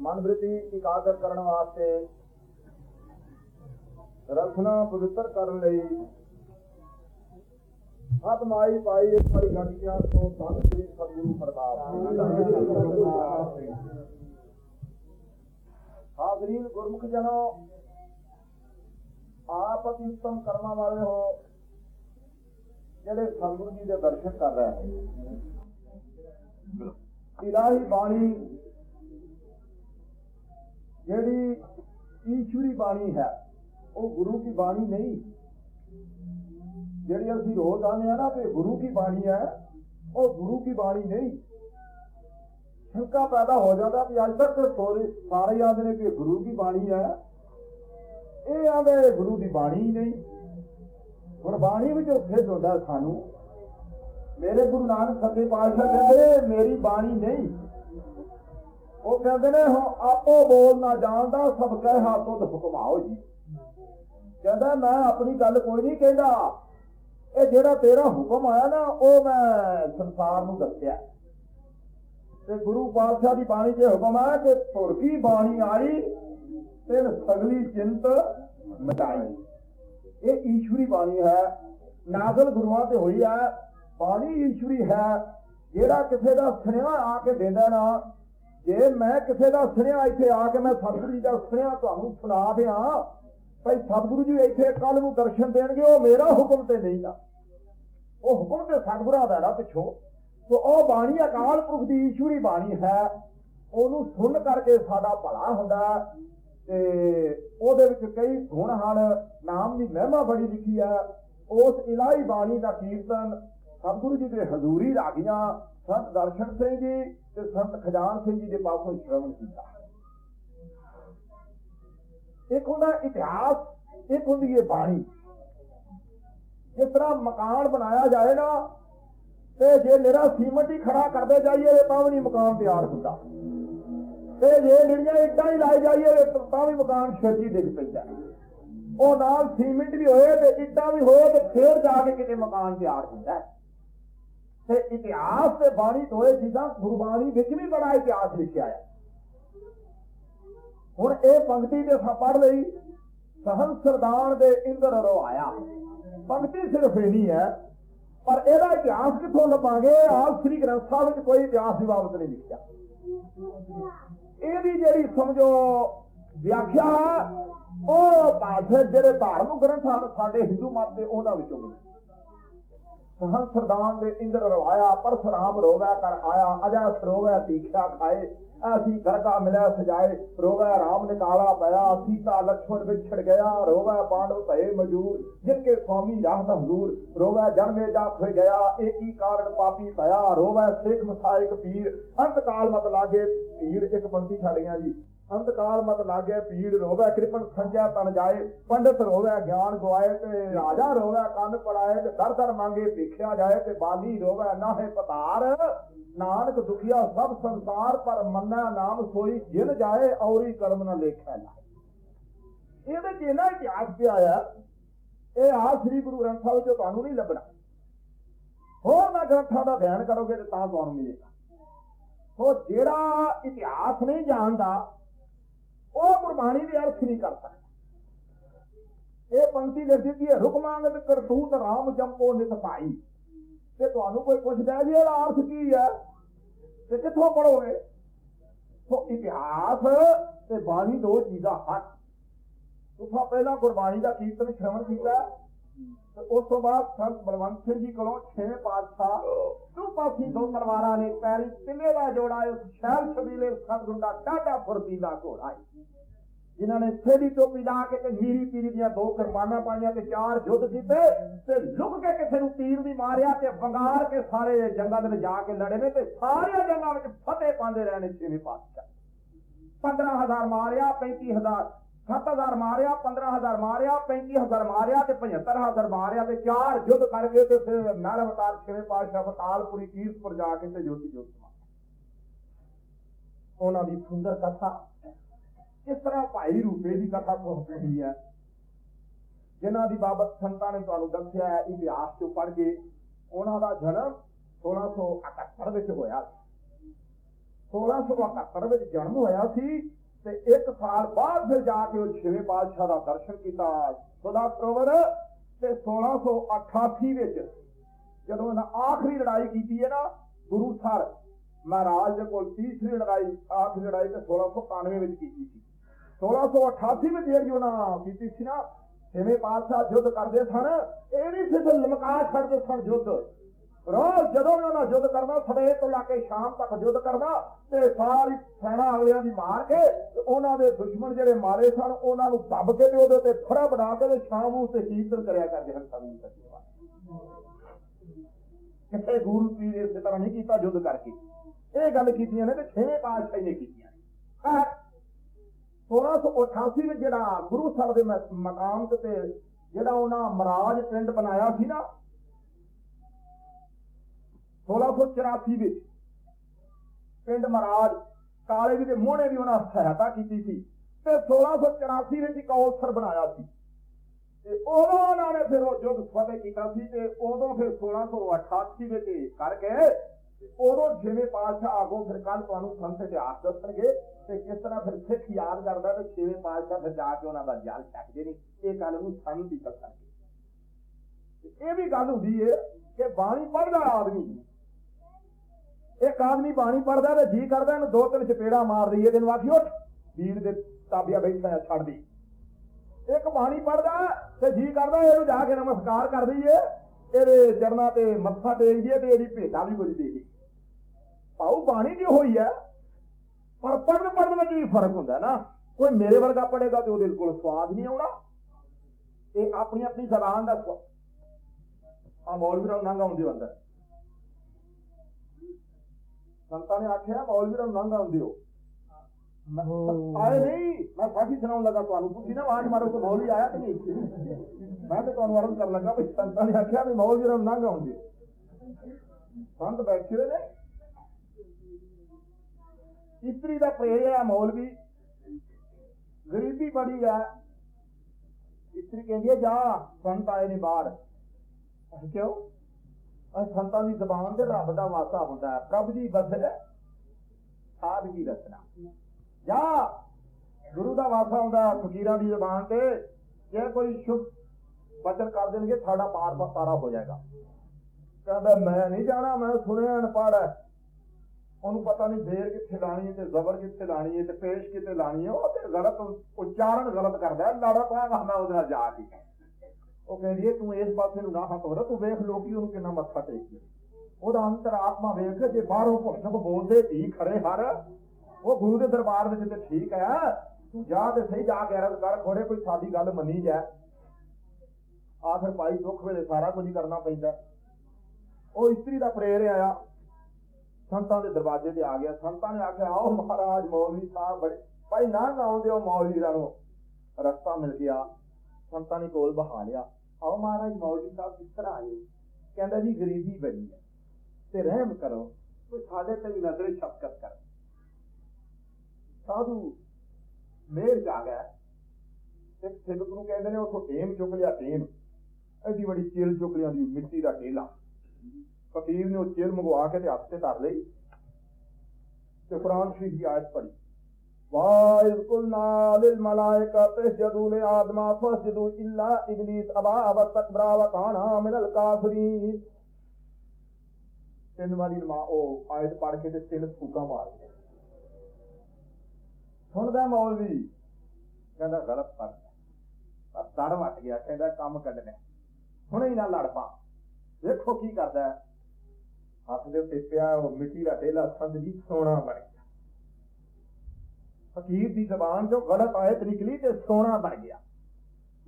ਮਨ ਬ੍ਰਿਤੀ ਇਕਾਗਰ ਕਰਨ ਵਾਸਤੇ ਰਸਨਾ ਪਵਿੱਤਰ ਕਰਨ ਲਈ ਹੱਥ ਪਾਈ ਇੱਕ ਵਾਰੀ ਗੰਡਿਆਂ ਤੋਂ ਧੰਨ ਸ੍ਰੀ ਸਤਿਗੁਰੂ ਪ੍ਰਤਾਪ ਹਾਜ਼ਰੀਨ ਗੁਰਮੁਖ ਜਨੋ, ਆਪ ਅਤੀ ਉੱਤਮ ਕਰਮਾਂ ਵਾਲੇ ਹੋ, ਜਿਹੜੇ ਸਤਿਗੁਰੂ ਜੀ ਦੇ ਦਰਸ਼ਨ ਕਰ ਰਹੇ ਹੋ ਇਲਾਹੀ ਬਾਣੀ ਜਿਹੜੀ ਈਸ਼ਵਰੀ ਬਾਣੀ ਹੈ, ਉਹ ਗੁਰੂ ਕੀ ਬਾਣੀ ਨਹੀਂ। ਜਿਹੜੀ ਅਸੀਂ ਰੋਜ਼ ਆਨੇ ਆ ਨਾ ਕਿ ਗੁਰੂ ਕੀ ਬਾਣੀ ਹੈ, ਉਹ ਗੁਰੂ ਕੀ ਬਾਣੀ ਨਹੀਂ। ਸ਼ੰਕਾ ਪੈਦਾ ਹੋ ਜਾਂਦਾ ਵੀ ਅੱਜ ਤੱਕ ਸੋਰੇ ਸਾਰੇ ਆਂਦੇ ਨੇ ਕਿ ਗੁਰੂ ਕੀ ਬਾਣੀ ਹੈ। ਇਹ ਆਂਦੇ ਗੁਰੂ ਦੀ ਬਾਣੀ ਨਹੀਂ। ਹੁਣ ਬਾਣੀ ਵਿੱਚ ਉੱਥੇ ਹੁੰਦਾ ਸਾਨੂੰ, ਮੇਰੇ ਗੁਰੂ ਨਾਨਕ ਸੱਚੇ ਪਾਤਸ਼ਾਹ ਕਹਿੰਦੇ ਮੇਰੀ ਬਾਣੀ ਨਹੀਂ। ਉਹ ਕਹਿੰਦੇ ਨੇ, ਹੁਣ ਆਪੋ ਬੋਲ ਨਾ ਜਾਣਦਾ ਸਭ ਕਹਿ ਹਾਥੋਂ ਹੁਕਮਾਓ ਜੀ। ਕਹਿੰਦਾ, ਮੈਂ ਆਪਣੀ ਗੱਲ ਕੋਈ ਨਹੀਂ ਕਹਿੰਦਾ। ਇਹ ਜਿਹੜਾ ਤੇਰਾ ਹੁਕਮ ਆਇਆ ਨਾ, ਉਹ ਮੈਂ ਸੰਸਾਰ ਨੂੰ ਦੱਸਿਆ। ਤੇ ਗੁਰੂ ਪਾਤਸ਼ਾਹ ਦੀ ਬਾਣੀ 'ਚ ਹੁਕਮ ਆਇਆ ਕਿ ਤੁਰ ਕੀ ਬਾਣੀ ਆਈ ਤੇ ਸਗਲੀ ਚਿੰਤ ਮਿਟਾਈ। ਇਹ ਈਸ਼ਵਰੀ ਬਾਣੀ ਹੈ। ਨਾਜ਼ਲ ਗੁਰੂਆਂ ਤੇ ਹੋਈ ਹੈ। ਬਾਣੀ ਈਸ਼ਵਰੀ ਹੈ। ਜਿਹੜਾ ਕਿਸੇ ਦਾ ਸੁਨੇਹਾ ਆ ਕੇ ਦਿੰਦਾ ਨਾ ਜੇ ਮੈਂ ਕਿਸੇ ਦਾ ਸੁਨੇਹਾ ਇੱਥੇ ਆ ਕੇ ਮੈਂ ਸਤਿਗੁਰੂ ਜੀ ਦਾ ਸੁਨੇਹਾ ਤੁਹਾਨੂੰ ਸੁਣਾ ਦਿਆਂ, ਭਈ ਸਤਿਗੁਰੂ ਜੀ ਇੱਥੇ ਕੱਲ ਨੂੰ ਦਰਸ਼ਨ ਦੇਣਗੇ, ਉਹ ਮੇਰਾ ਹੁਕਮ ਤੇ ਨਹੀਂ ਨਾ। ਉਹ ਹੁਕਮ ਤੇ ਸਤਿਗੁਰਾਂ ਦਾ ਨਾ ਪਿੱਛੋਂ। ਤੋ ਉਹ ਬਾਣੀ ਅਕਾਲ ਪੁਰਖ ਦੀ ਈਸ਼ਵਰੀ ਬਾਣੀ ਹੈ, ਉਹਨੂੰ ਸੁਣ ਕਰਕੇ ਸਾਡਾ ਭਲਾ ਹੁੰਦਾ ਤੇ ਉਹਦੇ ਵਿੱਚ ਕਈ ਗੁਣ ਹਨ, ਨਾਮ ਦੀ ਮਹਿਮਾ ਬੜੀ ਲਿਖੀ ਹੈ। ਉਸ ਇਲਾਹੀ ਬਾਣੀ ਦਾ ਕੀਰਤਨ ਸਤਿਗੁਰੂ ਜੀ ਦੇ ਹਜ਼ੂਰੀ ਰਾਗੀਆਂ ਸੰਤ ਦਰਸ਼ਨ ਸਿੰਘ ਜੀ ਤੇ ਸੰਤ ਖਜਾਨ ਸਿੰਘ ਜੀ ਦੇ ਪਾਸੋਂ ਸ਼ਰਵਣ ਕੀਤਾ। ਇੱਕ ਹੁੰਦਾ ਇਤਿਹਾਸ, ਇੱਕ ਹੁੰਦੀ ਹੈ ਬਾਣੀ। ਜਿਸ ਤਰ੍ਹਾਂ ਮਕਾਨ ਬਣਾਇਆ ਜਾਏਗਾ ਤੇ ਜੇ ਨਿਰਾ ਸੀਮੈਂਟ ਹੀ ਖੜਾ ਕਰਦੇ ਜਾਈਏ ਤਾਂ ਵੀ ਨਹੀਂ ਮਕਾਨ ਤਿਆਰ ਹੁੰਦਾ। ਤੇ ਜੇ ਨਿਰੀਆਂ ਇੱਟਾਂ ਹੀ ਲਾਈ ਜਾਈਏ ਤਾਂ ਵੀ ਮਕਾਨ ਛੇਤੀ ਡਿੱਗ ਪੈਂਦਾ। ਉਹ ਨਾਲ ਸੀਮੈਂਟ ਵੀ ਹੋਏ ਤੇ ਇੱਟਾਂ ਵੀ ਹੋਏ ਤੇ ਫੇਰ ਜਾ ਕੇ ਕਿਤੇ ਮਕਾਨ ਤਿਆਰ ਹੁੰਦਾ। ਹੈ ਤੇ ਇਤਿਹਾਸ ਤੇ ਬਾਣੀ ਦੋਏ ਚੀਜ਼ਾਂ ਗੁਰਬਾਣੀ ਵਿੱਚ ਵੀ ਬੜਾ ਇਤਿਹਾਸ ਲਿਖਿਆ ਹੈ ਹੁਣ ਇਹ ਪੰਕਤੀ ਤੇ ਆਪਾਂ ਪੜ ਲਈ, ਸਹਨ ਸਰਦਾਨ ਦੇ ਇੰਦਰ ਰਵਾਇਆ। ਪੰਕਤੀ ਸਿਰਫ ਇਹ ਹੈ, ਪਰ ਇਹਦਾ ਇਤਿਹਾਸ ਕਿੱਥੋਂ ਲੱਭਾਂਗੇ? ਆਪ ਸ੍ਰੀ ਗ੍ਰੰਥ ਸਾਹਿਬ ਵਿੱਚ ਕੋਈ ਇਤਿਹਾਸ ਦੀ ਬਾਬਤ ਨਹੀਂ ਲਿਖਿਆ। ਇਹਦੀ ਜਿਹੜੀ ਸਮਝੋ ਵਿਆਖਿਆ, ਉਹ ਭਾਸ਼ਾ ਜਿਹੜੇ ਧਾਰਮਿਕ ਗ੍ਰੰਥ ਹਨ, ਸਾਡੇ ਹਿੰਦੂ ਮਤ ਦੇ ਉਹਨਾਂ ਵਿੱਚੋਂ ਮਿਲੀ। ਹੰਸਰਦਾਨ ਦੇ ਇੰਦਰ ਰਵਾਇਆ ਪਰਸਰਾਮ ਰੋਵੈ ਕਰ ਆਇਆ, ਅਜਾ ਸਰੋਵੈ ਤੀਖਿਆ ਖਾਏ। ਅਸੀਂ ਗਰਗਾ ਮਿਲਿਆ ਸਜਾਏ, ਰੋਵੈ ਰਾਮ ਨਿਕਾਲਾ ਪਿਆ, ਸੀਤਾ ਵਿੱਚ ਵਿਛੜ ਗਿਆ, ਰੋਵੈ ਪਾਂਡਵ ਭਏ ਮਜੂਰ, ਜਿਨਕੇ ਸਵਾਮੀ ਰਾਹਤ ਹਜ਼ੂਰ। ਰੋਵੈ ਜਨਮੇ ਜਾ ਖੋਇ ਗਿਆ, ਏਕੀ ਕਾਰਨ ਪਾਪੀ ਭਇਆ, ਰੋਵੈ ਸਿੱਖ ਮਸਾਇਕ ਪੀਰ। ਅੰਤ ਕਾਲ ਮਤ ਲਾਗੇ ਪੀਰ ਇੱਕ ਬੰਦੀ ਛੱਡ ਗਿਆ ਜੀ। ਅੰਤ ਕਾਲ ਮਤ ਲਾਗੇ ਪੀੜ ਰੋਵੈ, ਕਿਰਪਨ ਸੰਜਾ ਤਨ ਜਾਏ, ਪੰਡਤ ਰੋਵੈ, ਗਿਆਨ ਗਵਾਏ ਤੇ ਰਾਜਾ ਰੋਵੈ, ਕੰਨ ਪੜਾਏ ਤੇ ਦਰ ਦਰ ਮੰਗੇ, ਭਿਖਿਆ ਜਾਏ ਤੇ ਬਾਲੀ ਰੋਵੈ, ਨਾਹੇ ਪਤਾਰ। ਨਾਨਕ ਦੁਖੀਆ ਸਭ ਸੰਸਾਰ ਪਰ ਮੰਨੈ, ਨਾਮ ਸੋਈ ਜਿਨ ਜਾਏ, ਔਰੀ ਕਰਮ ਨਾ ਲੇਖੈ ਲਾਏ ਇਹਦੇ ਚ ਇਹਨਾਂ ਇਤਿਹਾਸ ਪਿਆ ਆ, ਇਹ ਆ ਸ੍ਰੀ ਗੁਰੂ ਗ੍ਰੰਥ ਸਾਹਿਬ ਚੋਂ ਤੁਹਾਨੂੰ ਨਹੀਂ ਲੱਭਣਾ। ਹੋਰ ਨਾ ਗ੍ਰੰਥਾਂ ਦਾ ਅਧਿਐਨ ਕਰੋਗੇ ਤੇ ਤਾਂ ਤੁਹਾਨੂੰ ਮਿਲੇਗਾ। ਸੋ ਜਿਹੜਾ ਇਤਿਹਾਸ ਨਹੀਂ ਜਾਣਦਾ ਉਹ ਗੁਰਬਾਣੀ ਦੇ ਅਰਥ ਨਹੀਂ ਕਰ ਸਕਦਾ। ਇਹ ਪੰਕਤੀ ਲਿਖ ਦਿੱਤੀ ਹੈ ਹੁਕਮਾਂਗਤ ਕਰਤੂਤ ਰਾਮ ਜੰਪੋ ਨਿਤ ਭਾਈ ਤੇ ਤੁਹਾਨੂੰ ਕੋਈ ਪੁੱਛਦਾ ਜੀ, ਇਹਦਾ ਅਰਥ ਕੀ ਹੈ? ਤੇ ਕਿੱਥੋਂ ਪੜੋਗੇ ਸੋ ਇਤਿਹਾਸ ਤੇ ਬਾਣੀ ਦੋ ਚੀਜ਼ਾਂ ਹਨ। ਤੁਸੀਂ ਪਹਿਲਾਂ ਗੁਰਬਾਣੀ ਦਾ ਕੀਰਤਨ ਸ਼ਰਵਣ ਕੀਤਾ। ਤੇ ਉਸ ਤੋਂ ਬਾਅਦ ਸੰਤ ਬਲਵੰਤ ਸਿੰਘ ਜੀ ਕੋਲੋਂ ਛੇਵੇਂ ਪਾਤਸ਼ਾਹ ਦੋ ਪਾਸੀ ਦੋ ਤਲਵਾਰਾਂ ਨੇ ਪੈਰੀ, ਤਿੰਨੇ ਦਾ ਜੋੜਾ ਉਸ ਸ਼ਹਿਰ ਛਬੀਲੇ ਸਤਗੁਰੂ ਦਾ ਡਾਢਾ ਫੁਰਤੀਲਾ ਘੋੜਾ ਜਿਨ੍ਹਾਂ ਨੇ ਛੇੜੀ ਟੋਪੀ ਲਾ ਕੇ ਤੇ ਨੀਰੀ ਪੀਰੀ ਦੀਆਂ ਦੋ ਕਿਰਪਾਨਾਂ ਪਾਈਆਂ ਤੇ ਚਾਰ ਯੁੱਧ ਕੀਤੇ ਤੇ ਲੁਕ ਕੇ ਕਿਸੇ ਨੂੰ ਤੀਰ ਵੀ ਮਾਰਿਆ ਤੇ ਵੰਗਾਰ ਕੇ ਸਾਰੇ ਜੰਗਾਂ ਦੇ ਵਿੱਚ ਜਾ ਕੇ ਲੜੇ ਨੇ ਤੇ ਸਾਰੀਆਂ ਜੰਗਾਂ ਵਿੱਚ ਫਤਿਹ ਪਾਉਂਦੇ ਰਹੇ ਨੇ ਛੇਵੇਂ ਪਾਤਸ਼ਾਹ। 15000 ਮਾਰਿਆ 35000 7000 ਮਾਰਿਆ 15000 ਮਾਰਿਆ 35000 ਮਾਰਿਆ ਤੇ 75000 ਮਾਰਿਆ ਤੇ ਚਾਰ ਯੁੱਧ ਕਰਕੇ ਤੇ ਫਿਰ ਮਹਿਲ ਅਵਤਾਰ ਛੇਵੇਂ ਪਾਤਸ਼ਾਹ ਫਤਾਲਪੁਰੀ ਕੀਰਤਪੁਰ ਜਾ ਕੇ ਤੇ ਜੋਤੀ ਜੋਤ ਉਹਨਾਂ ਦੀ ਸੁੰਦਰ ਕਥਾ ਇਸ ਤਰ੍ਹਾਂ ਭਾਈ ਰੂਪੇ ਦੀ ਕਥਾ ਪਹੁੰਚੀ ਹੈ? ਜਿਨ੍ਹਾਂ ਦੀ ਬਾਬਤ ਸੰਤਾਂ ਨੇ ਤੁਹਾਨੂੰ ਦੱਸਿਆ ਹੈ, ਇਤਿਹਾਸ ਚੋਂ ਪੜ੍ਹ ਕੇ ਉਹਨਾਂ ਦਾ ਜਨਮ 1678 ਵਿੱਚ ਹੋਇਆ 1671 ਵਿੱਚ ਜਨਮ ਹੋਇਆ ਸੀ। ਤੇ ਇੱਕ ਸਾਲ ਬਾਅਦ ਫਿਰ ਜਾ ਕੇ ਉਹ ਛੇਵੇਂ ਪਾਤਸ਼ਾਹ ਦਾ ਦਰਸ਼ਨ ਕੀਤਾ। ਸਦਾ ਸਰੋਵਰ ਤੇ 1688 ਵਿੱਚ ਜਦੋਂ ਇਹਨਾਂ ਆਖਰੀ ਲੜਾਈ ਕੀਤੀ ਹੈ ਨਾ, ਗੁਰੂ ਸਰ ਮਹਾਰਾਜ ਦੇ ਕੋਲ ਤੀਸਰੀ ਲੜਾਈ, ਆਖਰੀ ਲੜਾਈ ਤੇ 1691 ਵਿੱਚ ਕੀਤੀ ਸੀ। 1688 ਵਿੱਚ ਜਿਹੜੀ ਉਹਨਾਂ ਕੀਤੀ ਸੀ ਨਾ, ਛੇਵੇਂ ਪਾਤਸ਼ਾਹ ਯੁੱਧ ਕਰਦੇ ਸਨ। ਇਹ ਨਹੀਂ ਸਿਰਫ ਲਮਕਾ ਛੱਡਦੇ ਸਨ ਯੁੱਧ ਰੋਜ਼ ਜਦੋਂ ਉਹਨਾਂ ਉਹਨਾਂ ਯੁੱਧ ਕਰਨਾ ਸਵੇਰ ਤੋਂ ਲੈ ਕੇ ਸ਼ਾਮ ਤੱਕ ਯੁੱਧ ਕਰਨਾ ਤੇ ਸਾਰੀ ਸੈਨਾ ਅਗਲਿਆਂ ਦੀ ਮਾਰ ਕੇ ਤੇ ਉਹਨਾਂ ਦੇ ਦੁਸ਼ਮਣ ਜਿਹੜੇ ਮਾਰੇ ਸਨ, ਉਹਨਾਂ ਨੂੰ ਦੱਬ ਕੇ ਤੇ ਉਹਦੇ ਤੇ ਫੜਾ ਬਣਾ ਕੇ ਤੇ ਸ਼ਾਮ ਨੂੰ ਤੇ ਸ਼ਹੀਦ ਕਰਿਆ ਕਰਦੇ ਹਨ ਸਾਨੂੰ ਸੱਚੀ ਕਿਤੇ ਗੁਰੂ ਪੀਰ ਇਸੇ ਤਰ੍ਹਾਂ ਨਹੀਂ ਕੀਤਾ ਯੁੱਧ ਕਰਕੇ। ਇਹ ਗੱਲ ਕੀਤੀਆਂ ਨੇ ਤੇ ਛੇਵੇਂ ਪਾਤਸ਼ਾਹ ਨੇ ਕੀਤੀਆਂ ਨੇ। ਆਹ 1688 ਵਿੱਚ ਜਿਹੜਾ ਗੁਰੂ ਸਾਹਿਬ ਦੇ ਮ- ਮਕਾਮ ਤੇ ਜਿਹੜਾ ਉਹਨਾਂ ਮਹਾਰਾਜ ਪਿੰਡ ਬਣਾਇਆ ਸੀ ਨਾ 1684 ਵਿੱਚ ਪਿੰਡ ਮਹਾਰਾਜ ਕਾਲੇ ਜੀ ਦੇ ਮੋਹਣੇ ਵੀ ਉਹਨਾਂ ਸਹਾਇਤਾ ਕੀਤੀ ਸੀ ਤੇ 1684 ਵਿੱਚ ਇੱਕ ਔਸਰ ਬਣਾਇਆ ਸੀ। ਤੇ ਉਦੋਂ ਉਹਨਾਂ ਨੇ ਫਿਰ ਉਹ ਯੁੱਧ ਫਤਿਹ ਕੀਤਾ ਸੀ ਤੇ ਉਦੋਂ ਫਿਰ 1688 ਵਿੱਚ ਇਹ ਕਰਕੇ ਤੇ ਉਦੋਂ ਜਿਵੇਂ ਪਾਤਸ਼ਾਹ ਆਗੋਂ ਫਿਰ ਕੱਲ ਤੁਹਾਨੂੰ ਸੰਤ ਇਤਿਹਾਸ ਦੱਸਣਗੇ ਤੇ ਕਿਸ ਤਰ੍ਹਾਂ ਫਿਰ ਸਿੱਖ ਯਾਦ ਕਰਦਾ ਤੇ ਛੇਵੇਂ ਪਾਤਸ਼ਾਹ ਫਿਰ ਜਾ ਕੇ ਉਹਨਾਂ ਦਾ ਜਲ ਚੱਕਦੇ ਨੇ, ਇਹ ਗੱਲ ਨੂੰ ਸਾਨੂੰ ਦੀ ਦੱਸਣਗੇ। ਇਹ ਵੀ ਗੱਲ ਹੁੰਦੀ ਹੈ ਕਿ ਬਾਣੀ ਪੜ੍ਹਦਾ ਆਦਮੀ ਇੱਕ ਆਦਮੀ ਬਾਣੀ ਪੜਦਾ ਤੇ ਜੀ ਕਰਦਾ, ਇਹਨੂੰ ਦੋ ਤਿੰਨ ਚਪੇੜਾ ਮਾਰ ਦਈਏ ਤੈਨੂੰ ਆਖੀ, ਉੱਠ, ਵੀਰ ਦੇ ਤਾਬਿਆ ਬੈਠਾ ਛੱਡ ਦੀ ਇੱਕ ਬਾਣੀ ਪੜਦਾ ਤੇ ਜੀ ਕਰਦਾ, ਇਹਨੂੰ ਜਾ ਕੇ ਨਮਸਕਾਰ ਕਰ ਦਈਏ, ਇਹਦੇ ਚਰਨਾਂ ਤੇ ਮੱਥਾ ਟੇਕ ਦਈਏ ਤੇ ਇਹਦੀ ਭੇਟਾ ਵੀ ਕੁਝ ਦੇ ਦਈਏ। ਪਾਉ ਬਾਣੀ ਦੀ ਹੋਈ ਹੈ, ਪਰ ਪੜਨ ਪੜਨ ਵਿੱਚ ਵੀ ਫ਼ਰਕ ਹੁੰਦਾ ਨਾ। ਕੋਈ ਮੇਰੇ ਵਰਗਾ ਪੜੇਗਾ ਤੇ ਉਹਦੇ ਕੋਲ ਸਵਾਦ ਨਹੀਂ ਆਉਣਾ। ਇਹ ਆਪਣੀ ਆਪਣੀ ਜ਼ਬਾਨ ਦਾ ਆ ਮੌਲਵੀ ਨਾਲ ਨੰਗ ਆਉਂਦੀ ਅੰਦਰ। ਸੰਤਾਂ ਨੇ ਆਖਿਆ ਮੌਲਵੀ ਨਾਲ ਨੰਗ ਆਉਂਦੇ ਹੋ। ਆਏ ਨਹੀਂ ਮੈਂ ਸਾਡੀ ਸੁਣਾਉਣ ਲੱਗਾ ਤੁਹਾਨੂੰ। ਤੁਸੀਂ ਨਾ ਆਵਾਜ਼ ਮਾਰੋ ਕਿ ਮੌਲਵੀ ਆਇਆ ਕਿ ਨਹੀਂ? ਮੈਂ ਤਾਂ ਤੁਹਾਨੂੰ ਅਰਜ਼ ਕਰਨ ਲੱਗਾ ਵੀ ਸੰਤਾਂ ਨੇ ਆਖਿਆ ਵੀ ਮੌਲਵੀ ਨਾਲ ਨੰਗ ਆਉਂਦੇ ਸੰਤ ਬੈਠੇ ਨੇ। ਇਸਤਰੀ ਦਾ ਪ੍ਰੇਰ ਹੈ ਮੌਲਵੀ ਗਰੀਬੀ ਬੜੀ ਹੈ। ਇਸਤਰੀ ਕਹਿੰਦੀ ਹੈ ਜਾ ਸੰਤ ਆਏ ਨੇ ਬਾਹਰ। ਕਿਉਂ ਅਹ ਸੰਤਾਂ ਦੀ ਜ਼ਬਾਨ ਤੇ ਰੱਬ ਦਾ ਵਾਸਾ ਹੁੰਦਾ ਹੈ। ਪ੍ਰਭ ਦੀ ਬਦਲ ਸਾਧ ਕੀ ਰਚਨਾ? ਜਾ ਗੁਰੂ ਦਾ ਵਾਸਾ ਹੁੰਦਾ ਫਕੀਰਾਂ ਦੀ ਜ਼ਬਾਨ ਤੇ, ਜੇ ਕੋਈ ਸ਼ੁਭ ਬਚਨ ਕਰ ਦੇਣਗੇ ਸਾਡਾ ਪਾਰ ਪਾਰਾ ਹੋ ਜਾਏਗਾ। ਕਹਿੰਦਾ, ਮੈਂ ਨਹੀਂ ਜਾਣਾ, ਮੈਂ ਸੁਣਿਆ ਅਨਪੜ੍ਹ ਹੈ। ਉਹਨੂੰ ਪਤਾ ਨਹੀਂ ਦੇਰ ਕਿੱਥੇ ਲਾਣੀ ਹੈ ਤੇ ਜ਼ਬਰ ਕਿੱਥੇ ਲਾਣੀ ਹੈ ਤੇ ਪੇਸ਼ ਕਿੱਥੇ ਲਾਣੀ ਹੈ। ਉਹ ਤੇ ਗਲਤ ਉਚਾਰਨ ਗਲਤ ਕਰਦਾ ਹੈ। ਲੜਾ ਪਾਗਾ ਮੈਂ ਉਹਦੇ ਨਾਲ ਜਾ ਕੇ। ਉਹ ਕਹਿੰਦੀ ਹੈ, ਤੂੰ ਇਸ ਪਾਸੇ ਨੂੰ ਨਾ ਹੱਥ ਹੋਰਾ ਤੂੰ ਵੇਖ ਲੋਕੀ ਉਹਨੂੰ ਕਿੰਨਾ ਮੱਥਾ ਟੇਕਦੇ ਉਹਦਾ ਅੰਤਰ ਆਤਮਾ ਵੇਖ, ਜੇ ਬਾਹਰੋਂ ਭੁੱਖ ਬੋਲਦੇ ਧੀ ਖੜੇ ਹਰ। ਉਹ ਗੁਰੂ ਦੇ ਦਰਬਾਰ ਵਿੱਚ ਤੇ ਠੀਕ ਹੈ। ਤੂੰ ਜਾ ਤੇ ਸਹੀ, ਜਾ ਕੇ ਕਰ, ਖੋੜੇ, ਕੋਈ ਸਾਡੀ ਗੱਲ ਮੰਨੀ ਜਾ। ਆਖਰ ਭਾਈ ਦੁੱਖ ਵੇਲੇ ਸਾਰਾ ਕੁਝ ਕਰਨਾ ਪੈਂਦਾ। ਉਹ ਇਸਤਰੀ ਦਾ ਪ੍ਰੇਰ ਆਇਆ। ਸੰਤਾਂ ਦੇ ਦਰਵਾਜ਼ੇ ਤੇ ਆ ਗਿਆ। ਸੰਤਾਂ ਨੇ ਆਖਿਆ, ਆਓ ਮਹਾਰਾਜ, ਮੌਲਵੀ ਸਾਹਿਬ ਬੜੇ। ਭਾਈ ਨਾ ਆਉਂਦੇ ਹੋ ਮੌਲਵੀ ਦਾ ਨੂੰ ਰਸਤਾ ਮਿਲ ਗਿਆ। ਸੰਤਾਂ ਨੇ ਕੋਲ ਬਹਾ ਲਿਆ। ਆਓ ਮਹਾਰਾਜ ਮੌਲਵੀ ਸਾਹਿਬ ਕਿਸ ਤਰ੍ਹਾਂ ਆਏ, ਕਹਿੰਦਾ ਜੀ ਗਰੀਬੀ ਬੜੀ ਹੈ, ਤੇ ਰਹਿਮ ਕਰੋ, ਕੋਈ ਸਾਡੇ ਤੇ ਵੀ ਨਜ਼ਰੇ ਸ਼ਫਕਤ ਕਰ। ਸਾਧੂ ਮੇਰ ਜਾ ਗਿਆ ਇੱਕ ਸਿੱਖ ਨੂੰ ਕਹਿੰਦੇ ਨੇ ਉਥੋਂ ਟੇਮ ਚੁੱਕ ਲਿਆ ਟੇਮ ਐਡੀ ਬੜੀ ਚਿਲ ਚੁੱਕ ਲਿਆਂਦੀ ਮਿੱਟੀ ਦਾ ਟੇਲਾ। ਫਕੀਰ ਨੇ ਉਹ ਚਿਲ ਮੰਗਵਾ ਕੇ ਤੇ ਹੱਥ ਤੇ ਧਰ ਲਈ, ਤੇ ਕੁਰਾਨ ਸ਼ਰੀਫ ਦੀ ਆਇਤ ਪੜ੍ਹੀ। ਵਾਇਜ਼ ਕੁਲਨਾ ਲਿਲ ਮਲਾਇਕਾ ਤਸਜਦੂ li ਆਦਮਾ ਫਸਜਦੂ ਇਲਾ ਇਬਲੀਸ ਅਬਾ ਵਸਤਕਬਰਾ ਵ ਤਿੰਨ ਵਾਰੀ ਮਾਂ ਉਹ ਆਇਤ ਪੜ੍ਹ ਕੇ ਤੇ ਤਿੰਨ ਫੂਕਾਂ ਮਾਰ ਸੁਣਦਾ ਮੌਲਵੀ? ਕਹਿੰਦਾ ਗਲਤ ਪੜ੍ਹ ਪਰ ਤੜ ਵੱਟ ਗਿਆ, ਕਹਿੰਦਾ ਕੰਮ ਕੱਢਣਾ। ਹੁਣੇ ਹੀ ਨਾ ਲੜ ਪਾ। ਵੇਖੋ ਕੀ ਕਰਦਾ। ਹੱਥ ਦੇ ਉੱਤੇ ਪਿਆ ਉਹ ਮਿੱਟੀ ਦਾ ਢੇਲਾ ਸੰਦ ਜੀ ਸੋਨਾ ਬਣੇ ਫਕੀਰ ਦੀ ਜ਼ਬਾਨ ਚੋਂ ਗਲਤ ਆਇਤ ਨਿਕਲੀ ਤੇ ਸੋਨਾ ਬਣ ਗਿਆ।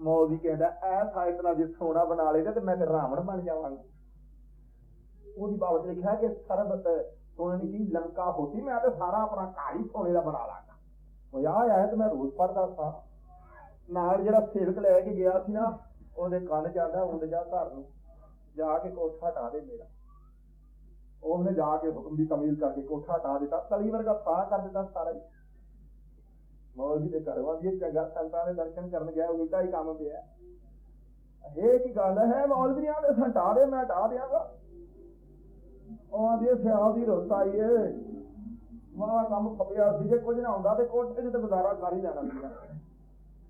ਮੌਲਵੀ ਕਹਿੰਦਾ, ਐ ਸਾਇਤ ਨਾਲ ਜੇ ਸੋਨਾ ਬਣਾ ਲੇਗਾ ਤੇ ਮੈਂ ਤੇ ਰਾਵਣ ਬਣ ਜਾਵਾਂਗਾ। ਉਹਦੀ ਬਾਬਤ ਲਿਖਿਆ ਕਿ ਸਰਬਤ ਸੋਨੇ ਦੀ ਲੰਕਾ ਹੋਤੀ, ਮੈਂ ਤੇ ਸਾਰਾ ਆਪਣਾ ਘਰ ਹੀ ਸੋਨੇ ਦਾ ਬਣਾ ਲਾਂਗਾ। ਉਹ ਯਾਰ ਆਇਆ ਤੇ ਮੈਂ ਰੋਜ਼ ਪੜਦਾ ਸਾਂ। ਨਾਲ ਜਿਹੜਾ ਸੇਵਕ ਲੈ ਕੇ ਗਿਆ ਸੀ ਨਾ, ਉਹਦੇ ਕੰਨ ਜਾਂਦਾ, ਉੱਡ ਜਾ ਘਰ ਨੂੰ। ਜਾ ਕੇ ਕੋਠਾ ਢਾ ਦੇ ਮੇਰਾ। ਉਹਨੇ ਜਾ ਕੇ ਹੁਕਮ ਦੀ ਤਮੀਲ ਕਰਕੇ ਕੋਠਾ ਢਾ ਦਿੱਤਾ। ਤਲੀ ਵਰਗਾ ਸਾਹ ਕਰ ਦਿੱਤਾ ਸਾਰਾ ਹੀ। ਮੌਲਵੀ ਦੇ ਘਰੋਂ ਦੀ ਚੰਗਾ ਸੰਤਾਂ ਦੇ ਦਰਸ਼ਨ ਕਰਨ ਗਿਆ ਉਲਟਾ ਹੀ ਕੰਮ ਪਿਆ। ਇਹ ਕੀ ਗੱਲ ਹੈ? ਮੌਲਵੀਆਂ ਦੇ ਸੰਟਾ ਦੇ, ਮੈਂ ਹਟਾ ਦਿਆਂਗਾ। ਉਹ ਆਦੀ ਸਿਆਲ ਦੀ ਰੁੱਤ ਆਈ ਏ। ਸਾਰਾ ਕੰਮ ਫੱਬਿਆ ਸੀ ਜੇ ਕੁਝ ਨਾ ਹੁੰਦਾ ਤੇ ਕੋਠੇ ਤੇ ਗੁਜ਼ਾਰਾ ਕਰ ਹੀ ਲੈਣਾ ਸੀਗਾ।